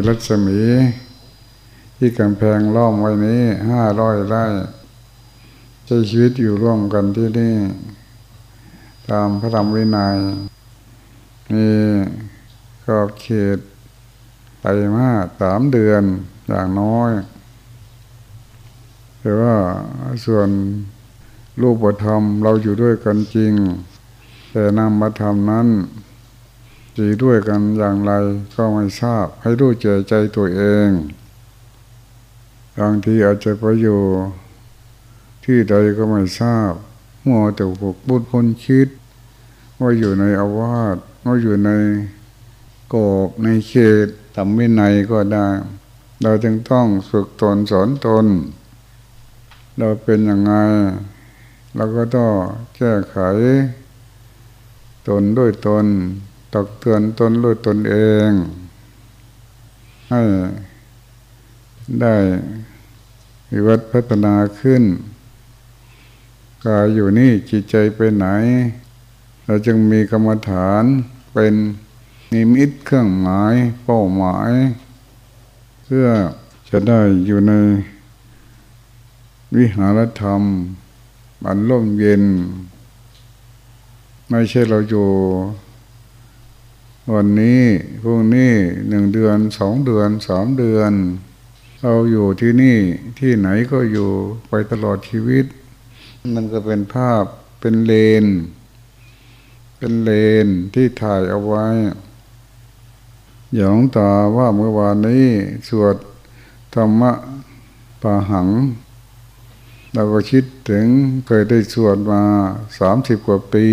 ให้รัศมี ที่กำแพงล้อมไว้นี้ห้าร้อยไร่ใช้ชีวิตอยู่ร่วมกันที่นี่ ตามพระธรรมวินัย มีก็เขตไปมาสามเดือนอย่างน้อย แต่ว่าส่วนรูปธรรมเราอยู่ด้วยกันจริง แต่นามธรรมนั้น จีด้วยกันอย่างไรก็ไม่ทราบ ให้รู้ใจใจตัวเองบางทีอาจจะไปอยู่ที่ใดก็ไม่ทราบมัวแต่ปกบุญคนคิด ว่าอยู่ในอาวาสว่าอยู่ในกอบในเขตทำวินัยก็ได้ เราจึงต้องฝึกตนสอนตน เราเป็นยังไงเราก็ต้องแก้ไข ตนด้วยตน ตักเตือนตนด้ตนเอง ให้ได้วิวัฒพัฒนาขึ้นกายอยู่นี่จิตใจไปไหน เราจึงมีกรรมฐานเป็นนิมิตเครื่องหมายเป้าหมาย เพื่อจะได้อยู่ในวิหารธรรมอันร่มเย็น ไม่ใช่เราอยู่ วันนี้พรุ่งนี้หนึ่งเดือนสองเดือนสามเดือน เราอยู่ที่นี่ที่ไหนก็อยู่ไปตลอดชีวิต มันก็เป็นภาพเป็นเลน เป็นเลนที่ถ่ายเอาไว้อย่างตาว่าเมื่อวานนี้สวดธรรมะปาหัง เราก็คิดถึงเคยได้สวดมาสามสิบกว่าปี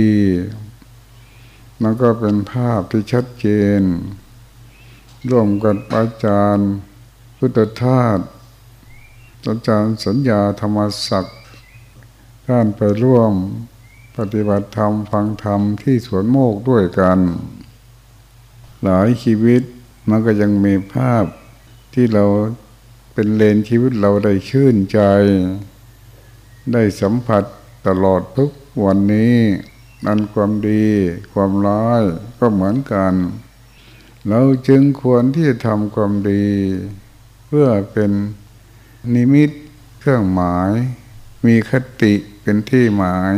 มันก็เป็นภาพที่ชัดเจน ร่วมกันอาจารย์ พุทธทาสอาจารย์สัญญาธรรมศักดิ์ท่านไปร่วมปฏิบัติธรรมฟังธรรมที่สวนโมกด้วยกัน หลายชีวิตมันก็ยังมีภาพที่เราเป็นเลนชีวิตเราได้ชื่นใจ ได้สัมผัสตลอดทุกวันนี้ นั้นความดีความร้ายก็เหมือนกัน เราจึงควรที่จะทำความดี เพื่อเป็นนิมิตเครื่องหมาย มีคติเป็นที่หมาย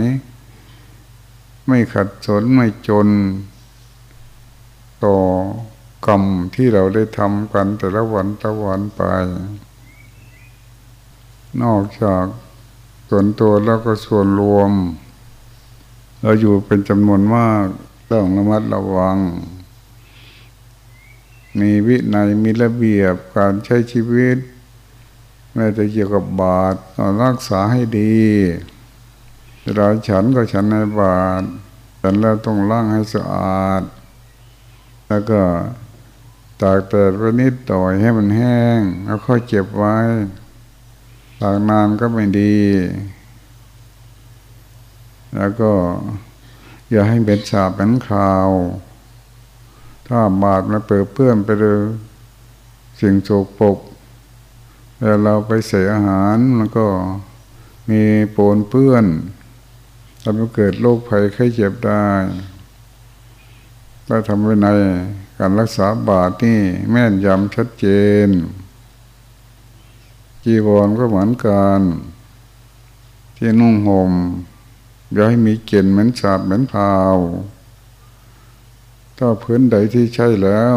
ไม่ขัดสนไม่จน ต่อกรรมที่เราได้ทำกันแต่ละวันตะวันไป นอกจากส่วนตัวแล้วก็ส่วนรวม เราอยู่เป็นจำนวนมากต้องระมัดระวัง มีวินัยมีระเบียบการใช้ชีวิตแม้แต่เกี่ยวกับบาตรรักษาให้ดีเราฉันก็ฉันในบาตรฉันแล้วต้องล้างให้สะอาด แล้วก็ตากแดดไว้นิดต่อยให้มันแห้ง แล้วค่อยเก็บไว้ตากนานก็ไม่ดี แล้วก็อย่าให้เป็นฉาบเป็นข่าว ถ้าบาดมาเปิดเพื่อนไปเลยสิ่งโสกปกแล้วเราไปเสียอาหารมันก็มีโปนเปื้อนทำให้เกิดโรคภัยไข้เจ็บได้ถ้าทำไว้ในการรักษาบาดนี่แม่นยำชัดเจน จีวรก็เหมือนกัน ที่นุ่งหม่ม อย่าให้มีเกล็นเหมือนสาบเหมือนพาว ถ้าพื้นใดที่ใช่แล้ว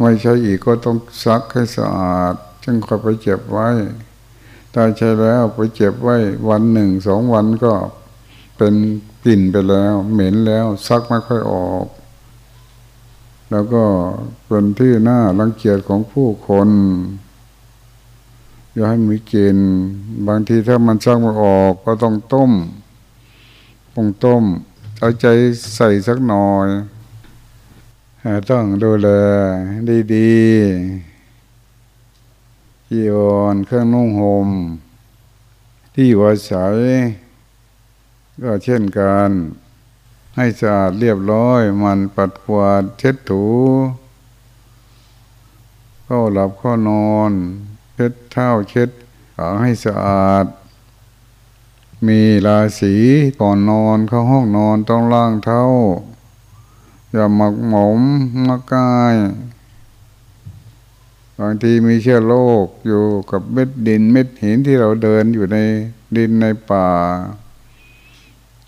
ไม่ใช่อีกก็ต้องซักให้สะอาด จึงค่อยไปเจ็บไว้ถ้าใช่แล้วไปเจ็บไว้วันหนึ่งสองวันก็เป็นกลิ่นไปแล้ว เหม็นแล้วซักไม่ค่อยออก แล้วก็เป็นที่หน้ารังเกียจของผู้คนอย่าให้มีกินบางทีถ้ามันสร้างมาออกก็ต้องต้ม ต้องต้ม เอาใจใส่สักหน่อยต้องดูแลดีๆจีวรเครื่องนุ่งห่มที่อยู่อาศัย ก็เช่นกัน ให้สะอาดเรียบร้อย มันปัดกวาดเช็ดถูเข้าหลับเข้านอน เช็ดเท้าเช็ดขาให้สะอาด มีราศีก่อนนอนเข้าห้องนอนต้องล้างเท้า อย่าหมักหมมมักกายบางทีมีเชื้อโรคอยู่กับเม็ดดินเม็ดหินที่เราเดินอยู่ในดินในป่า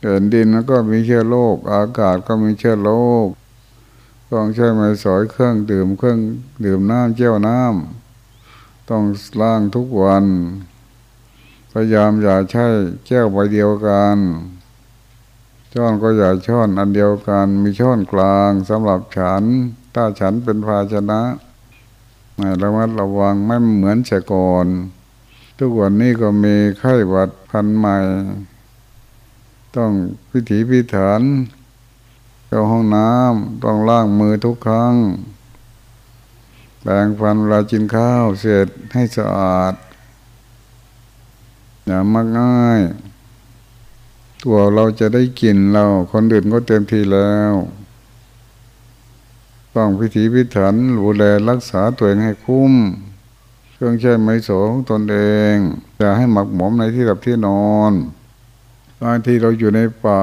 เดินดินแล้วก็มีเชื้อโรคอากาศก็มีเชื้อโรคต้องใช้ไม้สอยเครื่องดื่มเครื่องดื่มน้ำเจ้าน้ำต้องล้างทุกวัน ยายามอย่าใช้แก้วใบเดียวกันช้อนก็อย่าช้อนอันเดียวกัน มีช้อนกลางสำหรับฉัน ถ้าฉันเป็นภาชนะระมัดระวังไม่เหมือนแต่ก่อน ทุกวันนี้ก็มีไข้หวัดพันใหม่ ต้องพิถีพิถันเข้าห้องน้ำต้องล้างมือทุกครั้งแปรงฟันเวลากินข้าวเสร็จให้สะอาด อย่ามักง่าย ตัวเราจะได้กินเรา คนอื่นก็เต็มทีแล้ว ต้องพิถีพิถันดูแลรักษาตัวเองให้คุ้ม เครื่องใช้ไม้โสของตนเองอย่าให้หมักหมมในที่หลับที่นอนบางทีเราอยู่ในป่า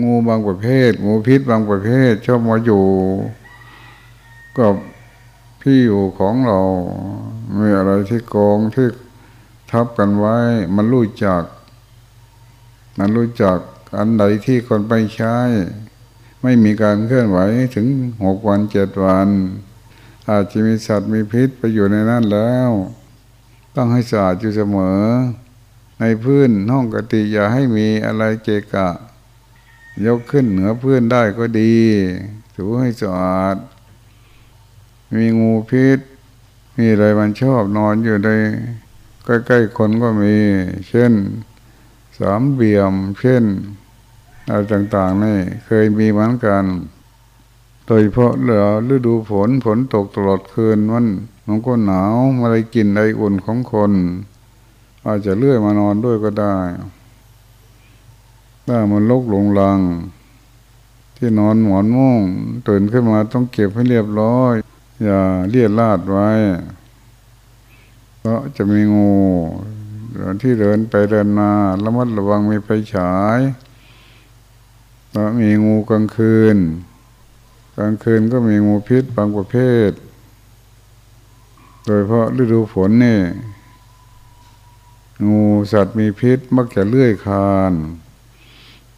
งูบางประเภท งูพิษบางประเภท ชอบมาอยู่กับพี่อยู่ของเรา มีอะไรที่กองที่ ทับกันไว้ มันรู้จัก มันรู้จักอันใดที่คนไปใช้ ไม่มีการเคลื่อนไหวถึงหกวันเจ็ดวัน อาจจะมีสัตว์มีพิษไปอยู่ในนั้นแล้ว ต้องให้สะอาดอยู่เสมอ ในพื้นห้องกติอย่าให้มีอะไรเกะกะ ยกขึ้นเหนือพื้นได้ก็ดี ถูให้สะอาด มีงูพิษ มีอะไรมันชอบนอนอยู่ใน ใกล้ๆคนก็มี เช่นสามเบี่ยม เช่นอะไรต่างๆนี่เคยมีเหมือนกัน โดยเพราะเหลือฤดูฝนฝนตกตลอดคืนมันมันก็หนาวมาได้กินไออุ่นของคน อาจจะเลื่อยมานอนด้วยก็ได้ ถ้ามันลกหลงลัง ที่นอนหมอนม่งตื่นขึ้นมาต้องเก็บให้เรียบร้อย อย่าเลียดลาดไว้ เพราะจะมีงูที่เดินไปเดินมาระมัดระวังมีไฟฉายก็มีงูกลางคืน กลางคืนก็มีงูพิษบางประเภท โดยเพราะฤดูฝนนี่งูสัตว์มีพิษมักจะเลื่อยคาน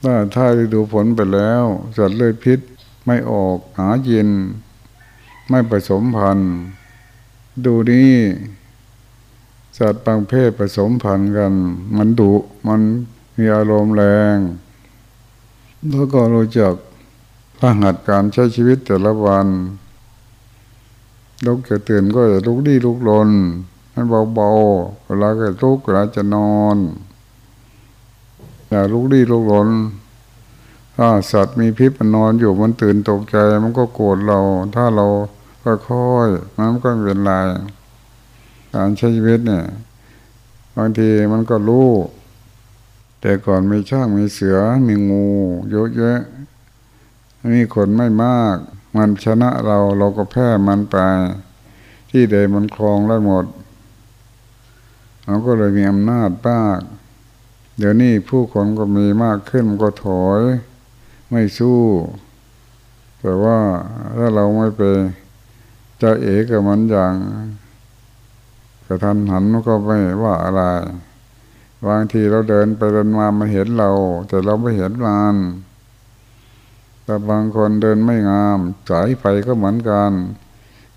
ถ้าถ้าฤดูฝนไปแล้ว สัตว์เลื่อยพิษไม่ออกหาเย็น ไม่ผสมพันธุ์ ดูนี่ สัตว์บางเพศผสมพันธุ์กัน มันดุมันมีอารมณ์แรง แล้วก็รู้จักพระหัดการใช้ชีวิตแต่ละวันลุกจะตื่นก็จะลุกดีลุกลนให้เบาๆเวลาก็ลุกเวลาจะนอนอย่าลุกดีลุกลนถ้าสัตว์มีพิษมันนอนอยู่มันตื่นตกใจ มันก็โกรธเรา ถ้าเราค่อยๆมันก็เป็นไร การใช้ชีวิตเนี่ยบางทีมันก็รู้ แต่ก่อนมีช่างมีเสือมีงูเยอะแยะนี่คนไม่มาก มันชนะเราเราก็แพ้มันไป ที่ใดมันคลองได้หมดเราก็เลยมีอำนาจมาก เดี๋ยวนี้ผู้คนก็มีมากขึ้นก็ถอย ไม่สู้ แต่ว่าถ้าเราไม่ไปจะเอกกับมันอย่าง กระทันหันก็ไม่ว่าอะไรบางทีเราเดินไปเดินมามันเห็นเรา แต่เราไม่เห็นมันแต่บางคนเดินไม่งาม สายไฟก็เหมือนกัน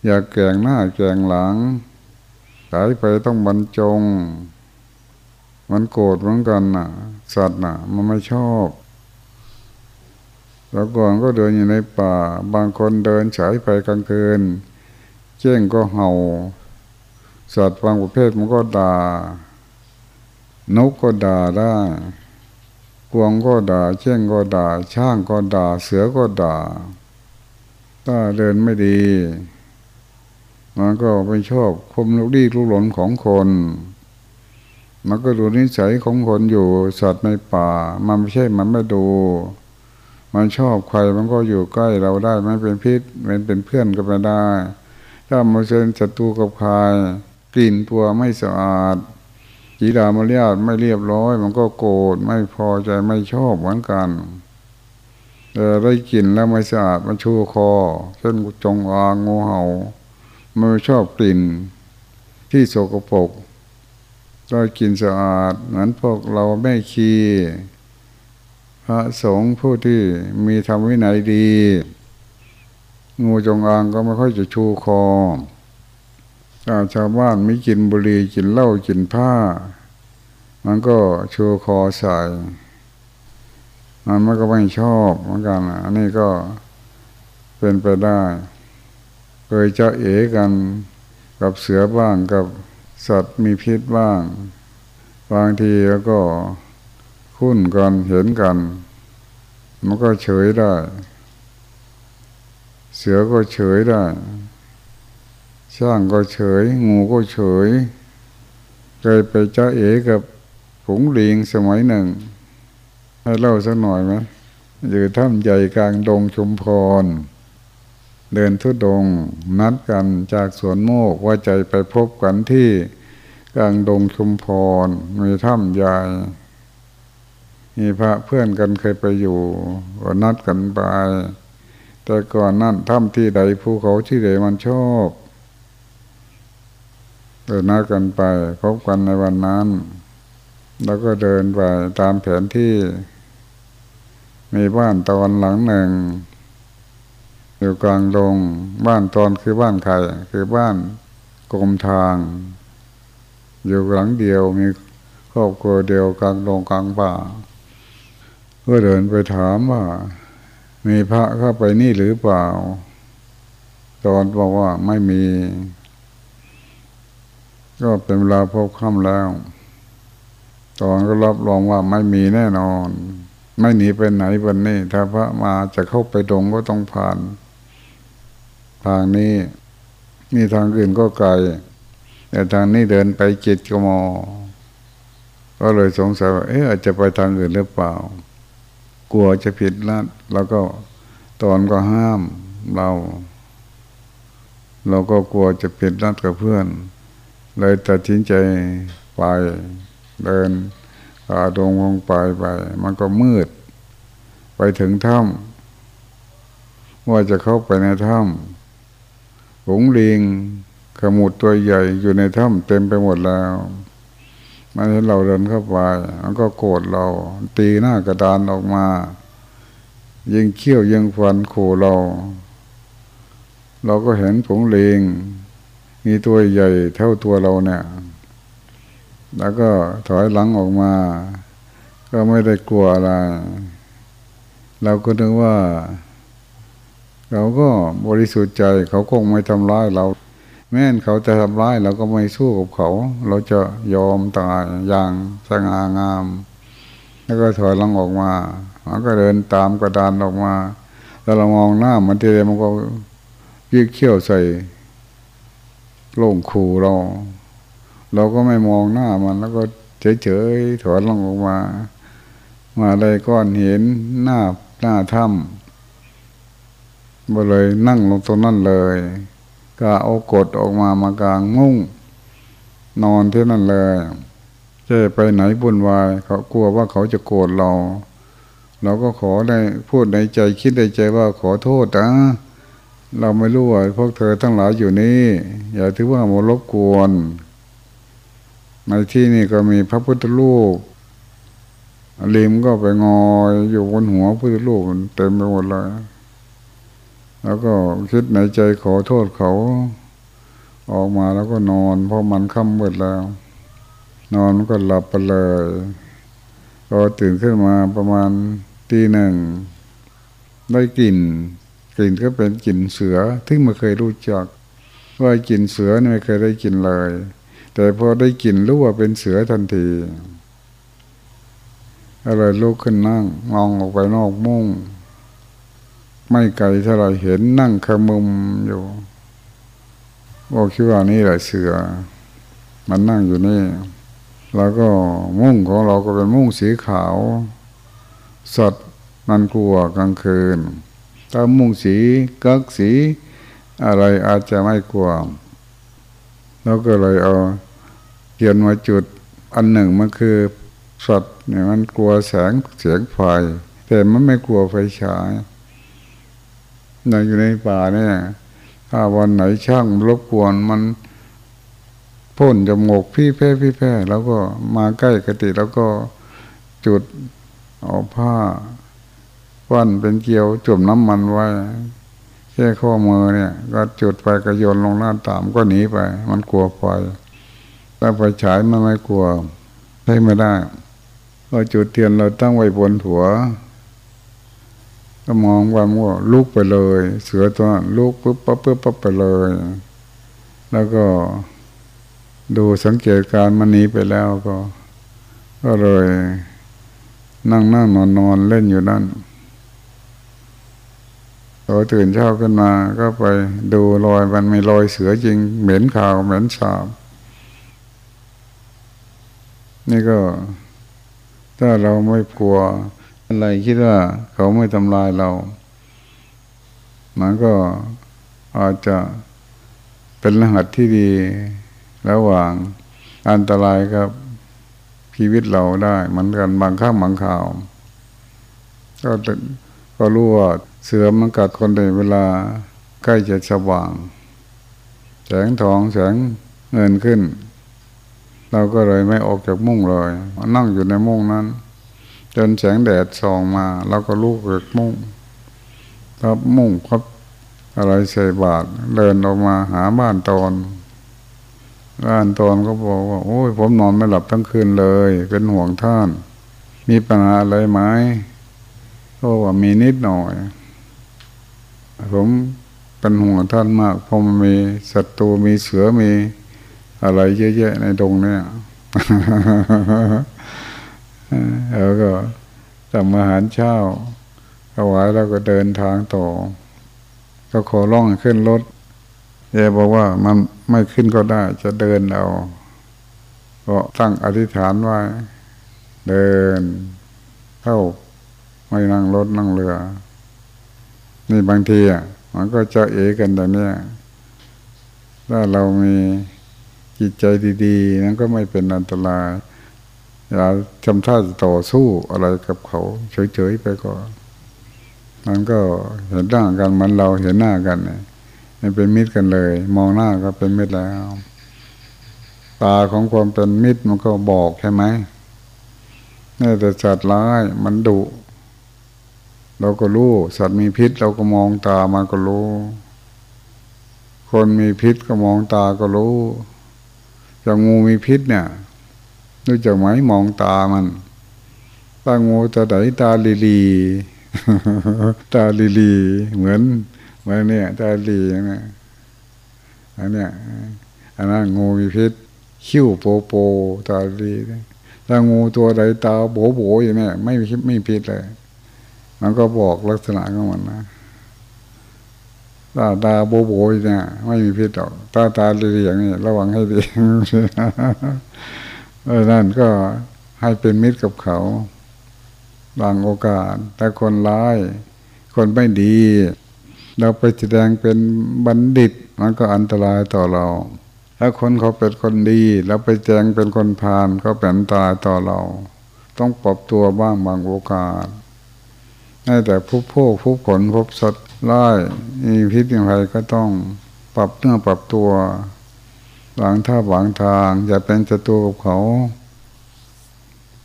อย่าแกงหน้าแกงหลัง สายไฟต้องบรรจง มันโกรธเหมือนกันน่ะ สัตว์น่ะ มันไม่ชอบแล้วก่อนก็เดินอยู่ในป่า บางคนเดินสายไฟกลางคืนเจ้งก็เห่า สัตว์บางประเภทมันก็ด่านกก็ด่าได้กวงก็ด่าเช่งก็ด่า ช่างก็ด่า เสือก็ด่า ถ้าเดินไม่ดีมันก็ไม่ชอบคมลุกดีลุกหลนของคน มันก็ดูนิสัยของคนอยู่ สัตว์ในป่า มันไม่ใช่มันไม่ดู มันชอบใครมันก็อยู่ใกล้เราได้ไม่เป็นพิษเป็นเป็นเพื่อนก็ไปได้ ถ้ามันเป็นศัตรูกับใคร กลิ่นตัวไม่สะอาดจีดามารยาทไม่เรียบร้อย มันก็โกรธไม่พอใจไม่ชอบเหมือนกันแต่ได้กลิ่นแล้วไม่สะอาดมันชูคอเช่นจงอางงูเห่ามันไม่ชอบกลิ่นที่โสกปรกก็กลิ่นสะอาดเหมือนพวกเราแม่คีพระสงฆ์ผู้ที่มีธรรมวินัยดี งูจงอางก็ไม่ค่อยจะชูคอ ถ้าชาวบ้านไม่กินบุหรี่กินเหล้ากินผ้า มันก็โชูคอใส่มันมันก็ไม่ชอบเหมือนกันอันนี้ก็เป็นไปได้เคยจะเอกันกับเสือบ้างกับสัตว์มีพิษบ้าง บางทีแล้วก็คุ้นกันเห็นกัน มันก็เฉยได้ เสือก็เฉยได้ ช่างก็เฉย งูก็เฉยเคยไปจ้าเอกับผงเลิงสมัยหนึ่ง ให้เล่าสักหน่อยไหมอยู่ถ้ำใหญ่กลางดงชุมพร เดินทุดงนัดกันจากสวนโมกว่าใจไปพบกันที่กลางดงชุมพร มีถ้ำใหญ่มีพระเพื่อนกันเคยไปอยู่ก็นัดกันไป แต่ก่อนนั่นถ้ำที่ใดภูเขาที่ใดมันชอบ เดินนัดกันไป พบกันในวันนั้น แล้วก็เดินไปตามแผนที่ มีบ้านตอนหลังหนึ่ง อยู่กลางดงบ้านตอนคือบ้านใครคือบ้านกรมทาง อยู่หลังเดียวมีครอบครัวเดียวกลางดงกลางป่าก็เดินไปถามว่า มีพระเข้าไปนี่หรือเปล่า ตอนบอกว่าไม่มี ก็เป็นเวลาพบค่ำแล้ว ตอนก็รับรองว่าไม่มีแน่นอน ไม่หนีไปไหนวันนี้ ถ้าพระมาจะเข้าไปดงก็ต้องผ่าน ทางนี้มีทางอื่นก็ไกล แต่ทางนี้เดินไปจิตกมก็เลยสงสัยว่าเอ๊ะอาจจะไปทางอื่นหรือเปล่า กลัวจะผิดลัดแล้วก็ตอนก็ห้ามเรา เราก็กลัวจะผิดลัดกับเพื่อน เลยตัดสินใจไปเดินขาดงลงไปไป มันก็มืด ไปถึงถ้ำว่าจะเข้าไปในถ้ำหงลิงขมุดตัวใหญ่อยู่ในถ้ำเต็มไปหมดแล้วมันเห็นเราเดินเข้าไปมันก็โกรธเรา ตีหน้ากระดานออกมา ยิงเขี้ยวยิงฟันขู่เรา เราก็เห็นผงเลง มีตัวใหญ่เท่าตัวเราเนี่ย แล้วก็ถอยหลังออกมา ก็ไม่ได้กลัวอะไร เราก็นึกว่า เราก็บริสุทธิ์ใจเขาคงไม่ทำร้ายเรา แม้นเขาจะทำร้ายเราก็ไม่สู้กับเขา เราจะยอมตายอย่างสง่างาม แล้วก็ถอยหลังออกมามันก็เดินตามกระดานออกมา แล้วเรามองหน้ามันทีเดียวมันก็ยืดเขี้ยวใส่ โล่งขู่เรา เราก็ไม่มองหน้ามัน แล้วก็เฉยๆถอยลังออกมา มาได้ก้อนเห็นหน้าหน้าถ้ำบ่เลยนั่งลงตรงนั้นเลยก็เอากดออกมามากลางมุ้งนอนที่นั่นเลยจะไปไหนบุญวาย เขากลัวว่าเขาจะโกรธเรา เราก็ขอได้พูดในใจคิดในใจว่าขอโทษนะ เราไม่รู้ว่าพวกเธอทั้งหลายอยู่นี่ อย่าถือว่าโมรบกวน ในที่นี่ก็มีพระพุทธรูปลิมก็ไปงอยอยู่บนหัวพุทธรูปเต็มไปหมดเลยแล้วก็คิดในใจขอโทษเขา ออกมาแล้วก็นอน เพราะมันค่ำมืดแล้ว นอนก็หลับไปเลยพอตื่นขึ้นมาประมาณตีหนึ่งได้กลิ่น กลิ่นก็เป็นกลิ่นเสือที่ไม่เคยรู้จัก ว่ากลิ่นเสือไม่เคยได้กลิ่นเลย แต่พอได้กลิ่นรู้ว่าเป็นเสือทันทีอะไรลุกขึ้นนั่งมองออกไปนอกมุ้งไม่ไกลเท่าไรเห็นนั่งขมุมอยู่บอกคิดว่านี่แหละเสือ มันนั่งอยู่นี่ แล้วก็มุ่งของเราก็เป็นมุ่งสีขาวสดมันกลัวกลางคืน ถ้ามุ่งสีกักสี อะไรอาจจะไม่กลัวแล้วก็เลยเอาเขียนมาจุดอันหนึ่งมันคือสดเนี่ยมันกลัวแสงเสียงไฟแต่มันไม่กลัวไฟฉายเราอยู่ในป่าเนี่ยถ้าวันไหนช่างรบกวนมันพ่นจมูกพี่แพ้พี่แพ้แล้วก็มาใกล้กติแล้วก็จุดเอาผ้า วันเป็นเกลียวจุ่มน้ำมันไว้แค่ข้อมือเนี่ย ก็จุดไปกระโยนลงหน้าตามก็หนีไป มันกลัวไฟถ้าไฟฉายมันไม่กลัวใช้ไม่ได้เราจุดเทียนเราตั้งไว้บนหัวก็มองว่ามั่วลุกไปเลย เสือตัวลุกปุ๊บปั๊บปุ๊บปั๊บไปเลย แล้วก็ดูสังเกตการมันหนีไปแล้วก็ ก็เลย นั่งนั่งนอนนอนเล่นอยู่นั่น พอตื่นเช้าขึ้นมาก็ไปดูรอยมันมีรอยเสือจริง เหม็นข่าวเหม็นสาบนี่ก็ ถ้าเราไม่กลัว อะไรคิดว่าเขาไม่ทำลายเรามันก็อาจจะเป็นรหัสที่ดี ระหว่างอันตรายกับชีวิตเราได้เหมือนกันบางข้างบางข่าว ก็ก็รู้ว่า เสือมันกัดคนในเวลาใกล้จะสว่าง แสงทองแสงเงินขึ้น เราก็เลยไม่ออกจากมุ้งเลยนั่งอยู่ในมุ้งนั้น จนแสงแดดส่องมาเราก็ลูกเกิดมุ่งครับมุ่งครับอะไรใส่บาทเดินออกมาหาบ้านตอนบ้านตอนก็บอกว่า โอ้ยผมนอนไม่หลับทั้งคืนเลย เป็นห่วงท่าน มีปัญหาอะไรไหมก็ว่ามีนิดหน่อย ผมเป็นห่วงท่านมากเพราะมันมีศัตรูมีเสือมีอะไรเยอะแยะในตรงเนี้ยแล้วก็ทำอาหารเช้าถวายแล้วก็เดินทางต่อ ก็ขอร้องขึ้นรถแกบอกว่ามันไม่ขึ้นก็ได้จะเดินเอาก็ตั้งอธิษฐานไว้เดินเข้าไม่นั่งรถนั่งเรือ นี่บางทีอะมันก็เจะเอกันแต่เนี้ถ้าเรามีจิตใจดีๆนั้นก็ไม่เป็นอันตรายอย่าทำท่าต่อสู้อะไรกับเขาเฉยๆไปก่อนมันก็เห็นหน้ากันมันเราเห็นหน้ากันเนี่ยมันเป็นมิตรกันเลย มองหน้าก็เป็นมิตรแล้ว ตาของความเป็นมิตรมันก็บอกใช่ไหมนี่แต่สัตว์ร้ายมันดุ เราก็รู้ สัตว์มีพิษ เราก็มองตามันก็รู้ คนมีพิษก็มองตาก็รู้อย่างงูมีพิษเนี่ยรู้จักไหมมองตามันตางูตาไหนตาลีลีตาลีลี เหมือนเหมือนเนี่ยตาลีนะอันเนี้ยอันนั้นงูมีพิษคิ้วโปโปตาลีตางูตัวใดตาโบโบอย่างนี้ไม่ไม่พิษเลย มันก็บอกลักษณะของมันนะตาตาโบโบเนี่ยไม่มีพิษหรอกตาตาลียงนี้ระวังให้ดีเออนั่นก็ให้เป็นมิตรกับเขาบางโอกาส แต่คนร้าย คนไม่ดี เราไปแสดงเป็นบัณฑิต มันก็อันตรายต่อเรา ถ้าคนเขาเป็นคนดี เราไปแจงเป็นคนพาลก็เป็นอันตรายต่อเรา ต้องปรับตัวบ้างบางโอกาส ให้แต่ผู้โภคผู้ผลพบสดร้ายมีพิษอย่างไรก็ต้องปรับเนื้อปรับตัววางท่าหวางทาง อย่าเป็นศัตรูกับเขา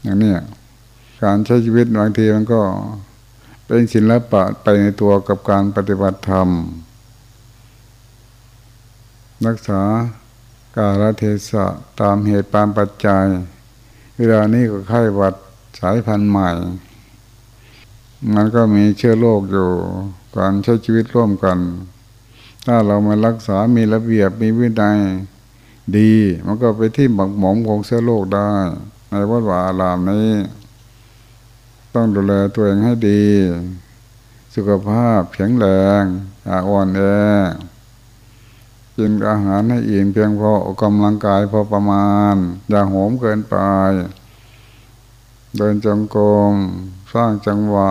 อย่างนี้การใช้ชีวิตบางทีมันก็เป็นศิลปะไปในตัวกับการปฏิบัติธรรม รักษากาลเทศะตามเหตุตามปัจจัย เวลานี้ก็ไข้หวัดสายพันธุ์ใหม่ มันก็มีเชื้อโรคอยู่ การใช้ชีวิตร่วมกัน ถ้าเรามารักษา มีระเบียบ มีวินัยดี มันก็ไปที่บักหมอมของเสื้อโลกได้ ในวัดวาอารามนี้ ต้องดูแลตัวเองให้ดี สุขภาพแข็งแรงอาอ่อนแอกินอาหารให้อิ่มเพียงพอออกกำลังกายพอประมาณ อย่าโหมเกินไป เดินจงกรมสร้างจังหวะ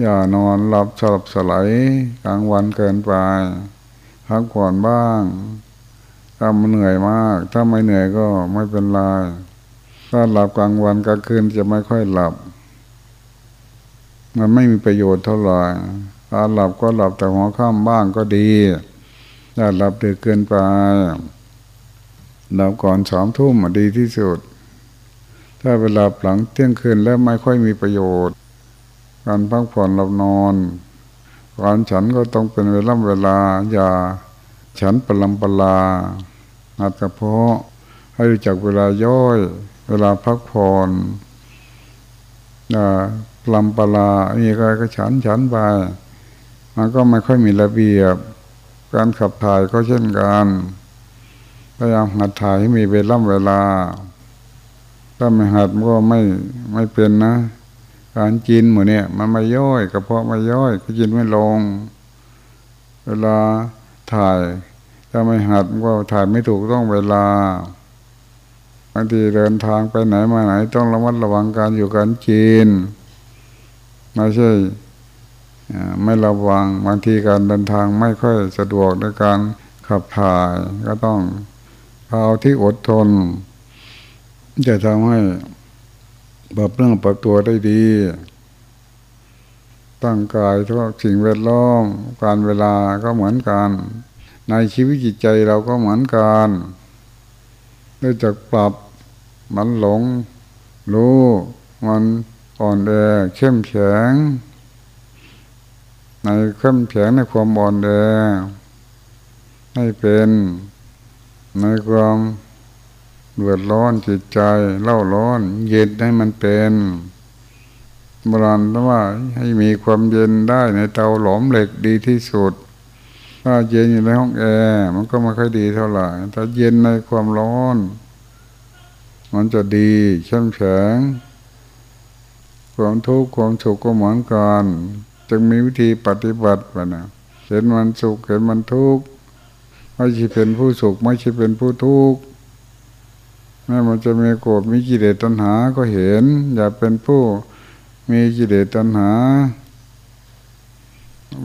อย่านอนหลับสลับสลายกลางวันเกินไปพักผ่อนบ้าง ถ้ามันเหนื่อยมาก ถ้าไม่เหนื่อยก็ไม่เป็นไรถ้าหลับกลางวันกลางคืนจะไม่ค่อยหลับ มันไม่มีประโยชน์เท่าไหร่กาหลับก็หลับแต่หัวค่ำบ้างก็ดีอย่าหลับดึกเกินไปหลับก่อนสามทุ่มดีที่สุด ถ้าเวลาหลังเที่ยงคืนแล้วไม่ค่อยมีประโยชน์ การพักผ่อนหลับนอนการฉันก็ต้องเป็นเวลาเวลา อย่าฉันปลำปลาอาจจะเพาะให้รู้จักเวลาย่อย เวลาพักผ่อนปลำปลามีใครก็ฉันฉันไปมันก็ไม่ค่อยมีระเบียบ การขับถ่ายก็เช่นกันพยายามหัดถ่ายให้มีเวลาเวลา ถ้าไม่หัดก็ไม่ไม่เป็นนะ การกินหมดเนี่ยมันไม่ย่อยกระเพาะไม่ย่อยก็กินไม่ลง เวลาถ่ายถ้าไม่หัดก็ถ่ายไม่ถูกต้องเวลาบางทีเดินทางไปไหนมาไหน ต้องระมัดระวังการอยู่การกินไม่ใช่ไม่ระวังบางทีการเดินทางไม่ค่อยสะดวกในการขับถ่ายก็ต้องเอาที่อดทน จะทำให้ ปรับเรื่องปรับตัวได้ดี ตั้งกายทุกสิ่งแวดล้อมการเวลาก็เหมือนกัน ในชีวิตจิตใจเราก็เหมือนกันด้วยจากปรับมันหลง รู้ มันอ่อนแอเข้มแข็งในเข้มแข็งในความอ่อนแอให้เป็นในความ เดือดร้อนจิตใจเล่าร้อน เย็นให้มันเป็นโบราณว่าให้มีความเย็นได้ในเตาหลอมเหล็กดีที่สุด ถ้าเย็นอยู่ในห้องแอร์มันก็ไม่ค่อยดีเท่าไหร่ถ้าเย็นในความร้อน มันจะดีเข้มแข็งความทุกข์ความสุขก็เหมือนกันจึงมีวิธีปฏิบัติไปนะเห็นมันสุขเห็นมันทุกข์ไม่ใช่เป็นผู้สุขไม่ใช่เป็นผู้ทุกข์ แม้มันจะมีโกรธมีกิเลสตัณหาก็เห็น อย่าเป็นผู้มีกิเลสตัณหา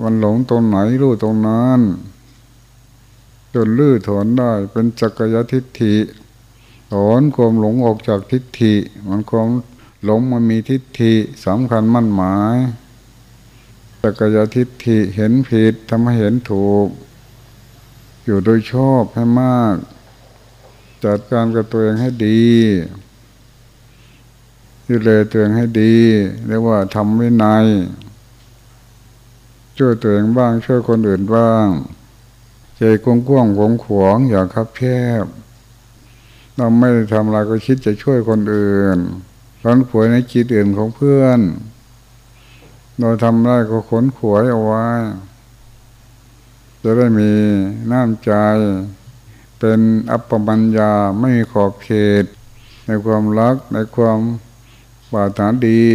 มันหลงตรงไหนรู้ตรงนั้นจนลื้อถอนได้เป็นจักรยทิฏฐิถอนความหลงออกจากทิฏฐิ มันความหลงมันมีทิฏฐิสำคัญมั่นหมายจักรยทิฏฐิเห็นผิดทำให้เห็นถูก อยู่โดยชอบให้มาก จัดการกับตัวเองให้ดีดูแลตัวเองให้ดี เรียกว่าทำวินัยช่วยตัวเองบ้าง ช่วยคนอื่นบ้าง ใจกว้างกว้างงขวงอย่าคับแคบเราไม่ทำอะไรก็คิดจะช่วยคนอื่นร้อนขวยในจิตอื่นของเพื่อน เราทำได้ก็ขนขวยเอาไว้ จะได้มีน้ำใจ เป็นอัปปมัญญาไม่มีขอบเขต ในความรักในความปรารถนาดี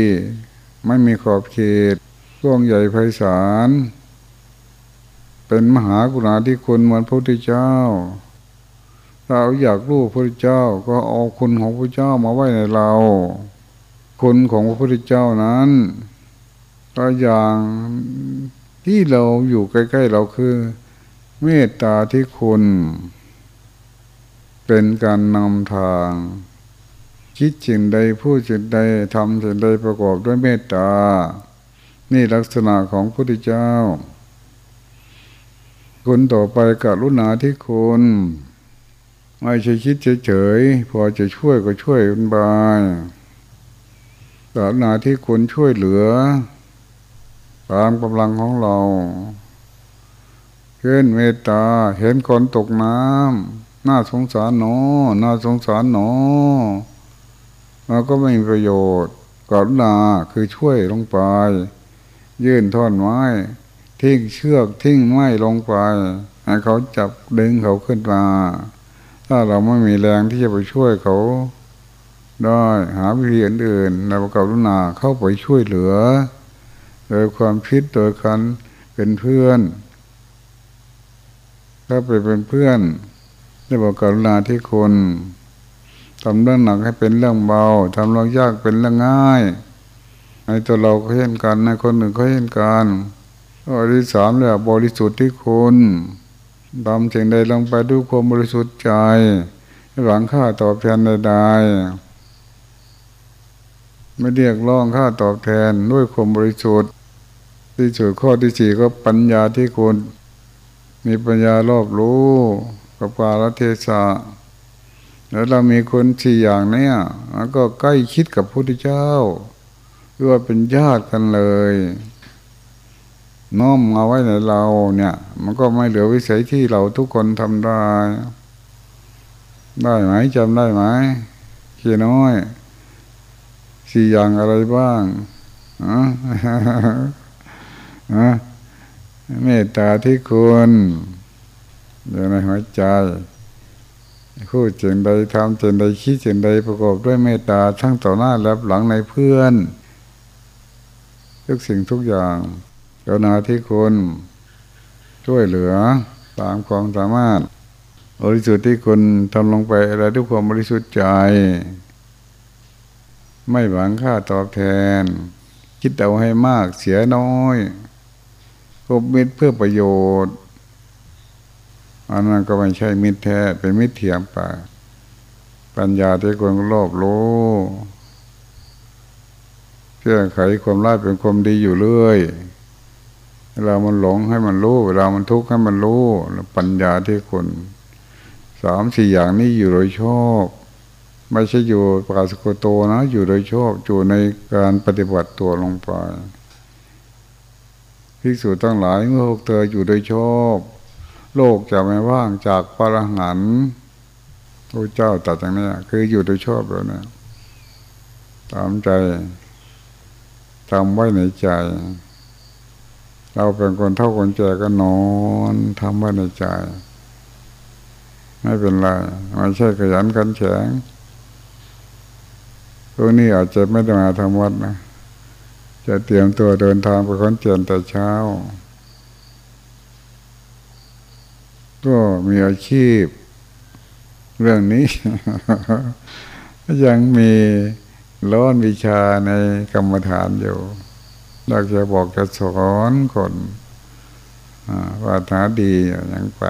ไม่มีขอบเขตร่วงใหญ่ไพศาลเป็นมหากุณาธิคุณเหมือนพระพุทธเจ้า เราอยากรู้พระพุทธเจ้าก็เอาคุณของพระพุทธเจ้ามาไว้ในเรา คุณของพระพุทธเจ้านั้น ก็อย่างที่เราอยู่ใกล้ ๆ เราคือ เมตตาที่คุณ เป็นการนำทาง คิดสิ่งใดพูดสิ่งใดทำสิ่งใดประกอบด้วยเมตตา นี่ลักษณะของพระพุทธเจ้าคนต่อไปกับรุณาที่คุณไม่ใช่คิดเฉยๆพอจะช่วยก็ช่วยคุณบายศาสนาที่คนช่วยเหลือ ตามกำลังของเราเห็นเมตตาเห็นคนตกน้ำ น่าสงสารหนอ น่าสงสารหนอเราก็ไม่มีประโยชน์กรุณาคือช่วยลงไป ยื่นท่อนไม้ ทิ้งเชือกทิ้งไม้ลงไปให้เขาจับดึงเขาขึ้นมา ถ้าเราไม่มีแรงที่จะไปช่วยเขาได้หาวิธีอื่นๆในประกรุณาเข้าไปช่วยเหลือ โดยความคิดโดยการเป็นเพื่อน ถ้าไปเป็นเพื่อน ในประกอบรุณาที่คนทำเรื่องหนักให้เป็นเรื่องเบาทำเรื่องยากเป็นเรื่องง่ายในตัวเราก็เห็นกันในคนหนึ่งก็เห็นกันข้อที่สามเลยบริสุทธิ์ที่คุณทำสิ่งใดลงไปด้วยความบริสุทธิ์ใจหวังค่าตอบแทนใดๆไม่เรียกร้องค่าตอบแทนด้วยความบริสุทธิ์ ที่สุดข้อที่สี่ก็ปัญญาที่คุณมีปัญญารอบรู้ กับกาลเทศะแล้วเรามีคนสี่อย่างเนี้ยมันก็ใกล้คิดกับพระพุทธเจ้าเรียกว่าเป็นญาติกันเลยน้อมมาไว้ในเราเนี่ย มันก็ไม่เหลือวิสัยที่เราทุกคนทำได้ ได้ไหมจำได้ไหมเขียน้อย สี่อย่างอะไรบ้างอะอะเมตตาที่คุณ อยู่ในหัวใจพูดจึงใดทำจึงใดคิดจึงใดประกอบด้วยเมตตาทั้งต่อหน้าและหลังในเพื่อนทุกสิ่งทุกอย่างกรุณาที่คุณช่วยเหลือตามความสามารถบริสุทธิ์ที่คุณทำลงไปอะไรด้วยความบริสุทธิ์ใจ ไม่หวังค่าตอบแทน คิดเอาให้มากเสียน้อยคบมิตรเพื่อประโยชน์ อันนั้นก็ไม่ใช่มิตรแท้เป็นมิตรเทียมไปปัญญาที่คนรอบรู้แก้ไขความร้ายเป็นความดีอยู่เรื่อยเวลามันหลงให้มันรู้เวลามันทุกข์ให้มันรู้ปัญญาที่คนสามสี่อย่างนี้อยู่โดยชอบไม่ใช่อยู่ปราศกโตนะ อยู่โดยชอบอยู่ในการปฏิบัติตัวลงไปภิกษุทั้งหลายเมื่อพวกเธออยู่โดยชอบ โลกจะไม่ว่างจากพระหันพระเจ้าตัดอย่างนี้คืออยู่โดยชอบแล้วนะตามใจทำไว้ในใจ เราเป็นคนเท่าคนแก่ก็นอนทำไว้ในใจ ไม่เป็นไรไม่ใช่ขยันขันแข็งพวนี้อาจจะไม่ได้มาทำวัดนะ จะเตรียมตัวเดินทางไปคอนเจนแต่เช้า ก็มีอาชีพ เรื่องนี้ ยังมีร้อนวิชาในกรรมฐานอยู่อยากจะบอกจะสอนคนว่าฐาดีอย่างไป